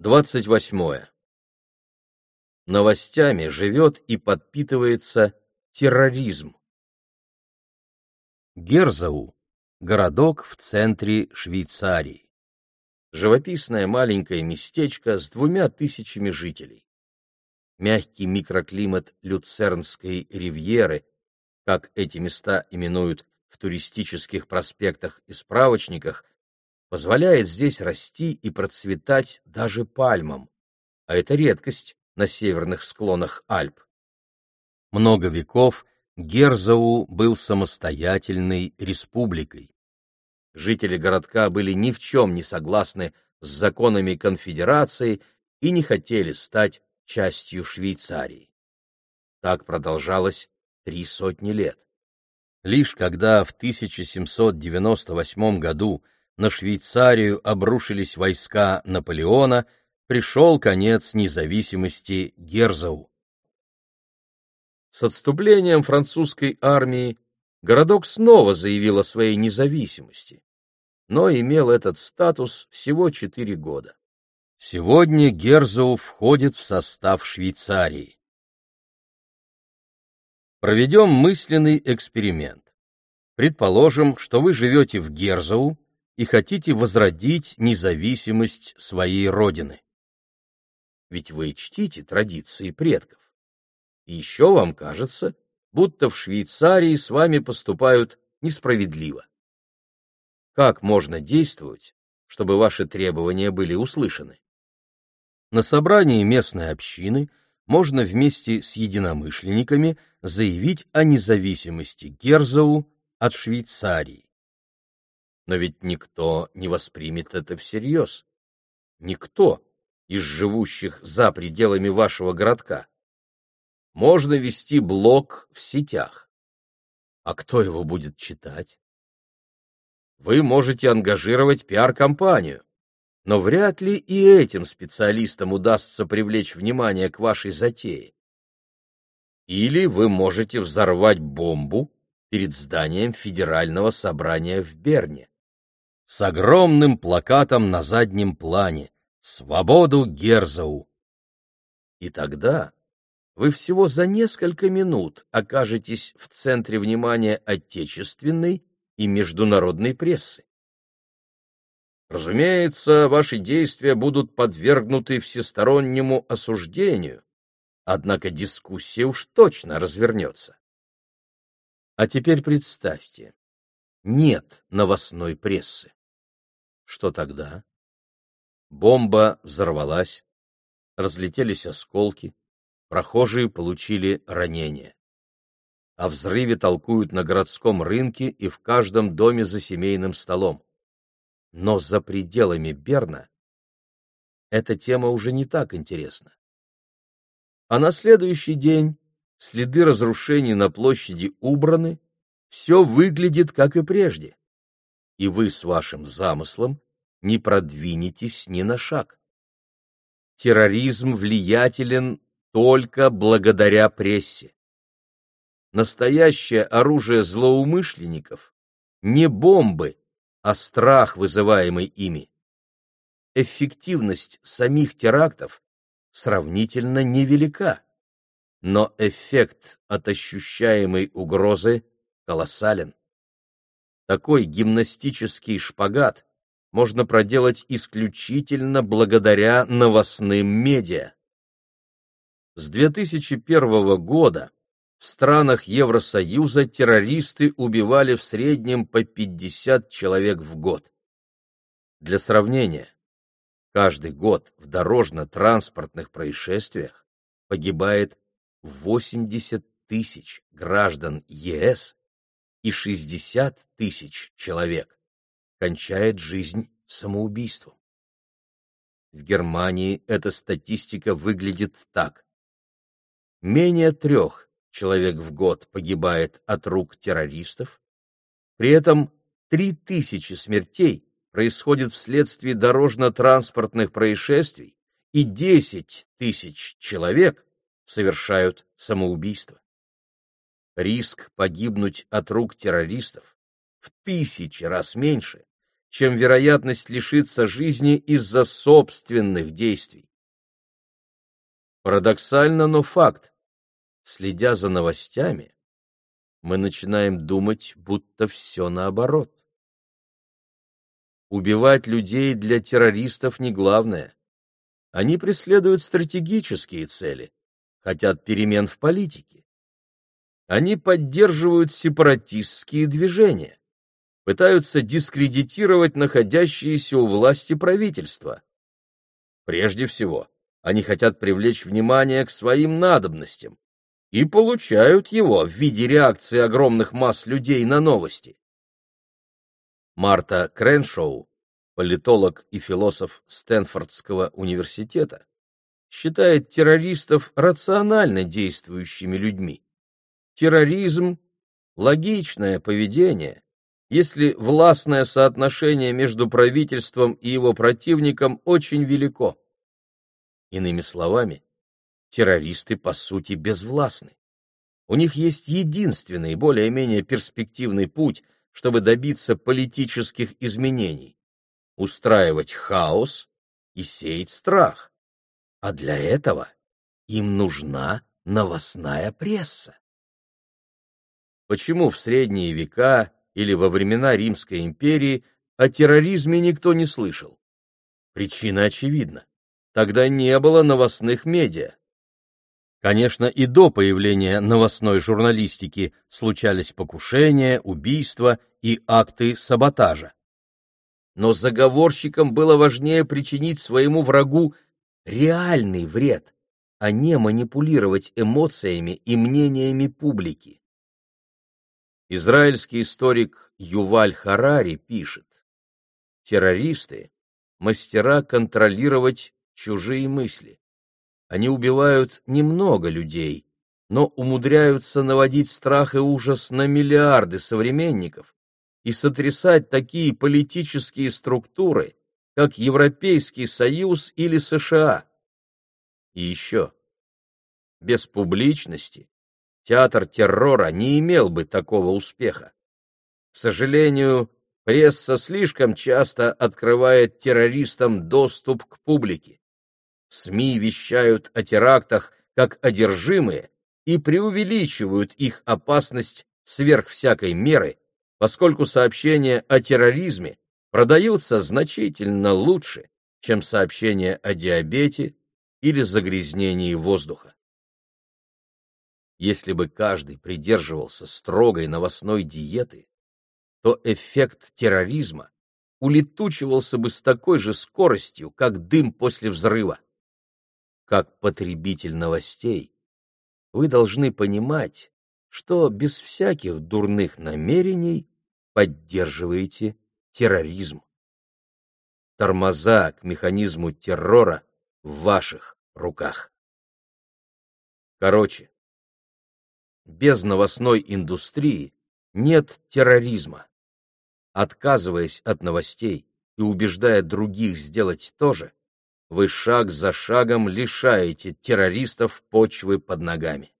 28. Новостями живет и подпитывается терроризм. Герзау – городок в центре Швейцарии. Живописное маленькое местечко с двумя тысячами жителей. Мягкий микроклимат Люцернской ривьеры, как эти места именуют в туристических проспектах и справочниках, позволяет здесь расти и процветать даже пальмам, а это редкость на северных склонах Альп. Много веков Герзау был самостоятельной республикой. Жители городка были ни в чем не согласны с законами конфедерации и не хотели стать частью Швейцарии. Так продолжалось три сотни лет. Лишь когда в 1798 году на Швейцарию обрушились войска Наполеона, пришел конец независимости Герзау. С отступлением французской армии городок снова заявил о своей независимости, но имел этот статус всего четыре года. Сегодня Герзау входит в состав Швейцарии. Проведем мысленный эксперимент. Предположим, что вы живете в Герзау, и хотите возродить независимость своей родины. Ведь вы чтите традиции предков. И еще вам кажется, будто в Швейцарии с вами поступают несправедливо. Как можно действовать, чтобы ваши требования были услышаны? На собрании местной общины можно вместе с единомышленниками заявить о независимости Герзау от Швейцарии. Но ведь никто не воспримет это всерьез. Никто из живущих за пределами вашего городка. Можно вести блог в сетях. А кто его будет читать? Вы можете ангажировать пиар-компанию, но вряд ли и этим специалистам удастся привлечь внимание к вашей затее. Или вы можете взорвать бомбу перед зданием Федерального собрания в Берне с огромным плакатом на заднем плане «Свободу Герзау». И тогда вы всего за несколько минут окажетесь в центре внимания отечественной и международной прессы. Разумеется, ваши действия будут подвергнуты всестороннему осуждению, однако дискуссия уж точно развернется. А теперь представьте, нет новостной прессы. Что тогда? Бомба взорвалась, разлетелись осколки, прохожие получили ранения. О взрыве толкуют на городском рынке и в каждом доме за семейным столом. Но за пределами Берна эта тема уже не так интересна. А на следующий день следы разрушений на площади убраны, все выглядит как и прежде и вы с вашим замыслом не продвинетесь ни на шаг. Терроризм влиятелен только благодаря прессе. Настоящее оружие злоумышленников не бомбы, а страх, вызываемый ими. Эффективность самих терактов сравнительно невелика, но эффект от ощущаемой угрозы колоссален. Такой гимнастический шпагат можно проделать исключительно благодаря новостным медиа. С 2001 года в странах Евросоюза террористы убивали в среднем по 50 человек в год. Для сравнения, каждый год в дорожно-транспортных происшествиях погибает 80 тысяч граждан ЕС и 60 тысяч человек кончает жизнь самоубийством. В Германии эта статистика выглядит так. Менее трех человек в год погибает от рук террористов, при этом три тысячи смертей происходит вследствие дорожно-транспортных происшествий и 10 тысяч человек совершают самоубийство риск погибнуть от рук террористов в тысячи раз меньше, чем вероятность лишиться жизни из-за собственных действий. Парадоксально, но факт. Следя за новостями, мы начинаем думать, будто все наоборот. Убивать людей для террористов не главное. Они преследуют стратегические цели, хотят перемен в политике. Они поддерживают сепаратистские движения, пытаются дискредитировать находящиеся у власти правительства. Прежде всего, они хотят привлечь внимание к своим надобностям и получают его в виде реакции огромных масс людей на новости. Марта Креншоу, политолог и философ Стэнфордского университета, считает террористов рационально действующими людьми. Терроризм – логичное поведение, если властное соотношение между правительством и его противником очень велико. Иными словами, террористы по сути безвластны. У них есть единственный, более-менее перспективный путь – чтобы добиться политических изменений, устраивать хаос и сеять страх. А для этого им нужна новостная пресса. Почему в средние века или во времена Римской империи о терроризме никто не слышал? Причина очевидна. Тогда не было новостных медиа. Конечно, и до появления новостной журналистики случались покушения, убийства и акты саботажа. Но заговорщикам было важнее причинить своему врагу реальный вред, а не манипулировать эмоциями и мнениями публики. Израильский историк Юваль Харари пишет, террористы – мастера контролировать чужие мысли. Они убивают немного людей, но умудряются наводить страх и ужас на миллиарды современников и сотрясать такие политические структуры, как Европейский Союз или США. И еще, без публичности театр террора не имел бы такого успеха. К сожалению, пресса слишком часто открывает террористам доступ к публике. СМИ вещают о терактах как одержимые и преувеличивают их опасность сверх всякой меры, поскольку сообщения о терроризме продаются значительно лучше, чем сообщения о диабете или загрязнении воздуха. Если бы каждый придерживался строгой новостной диеты, то эффект терроризма улетучивался бы с такой же скоростью, как дым после взрыва как потребитель новостей, вы должны понимать, что без всяких дурных намерений поддерживаете терроризм. Тормоза к механизму террора в ваших руках. Короче, без новостной индустрии нет терроризма. Отказываясь от новостей и убеждая других сделать то же, вы шаг за шагом лишаете террористов почвы под ногами.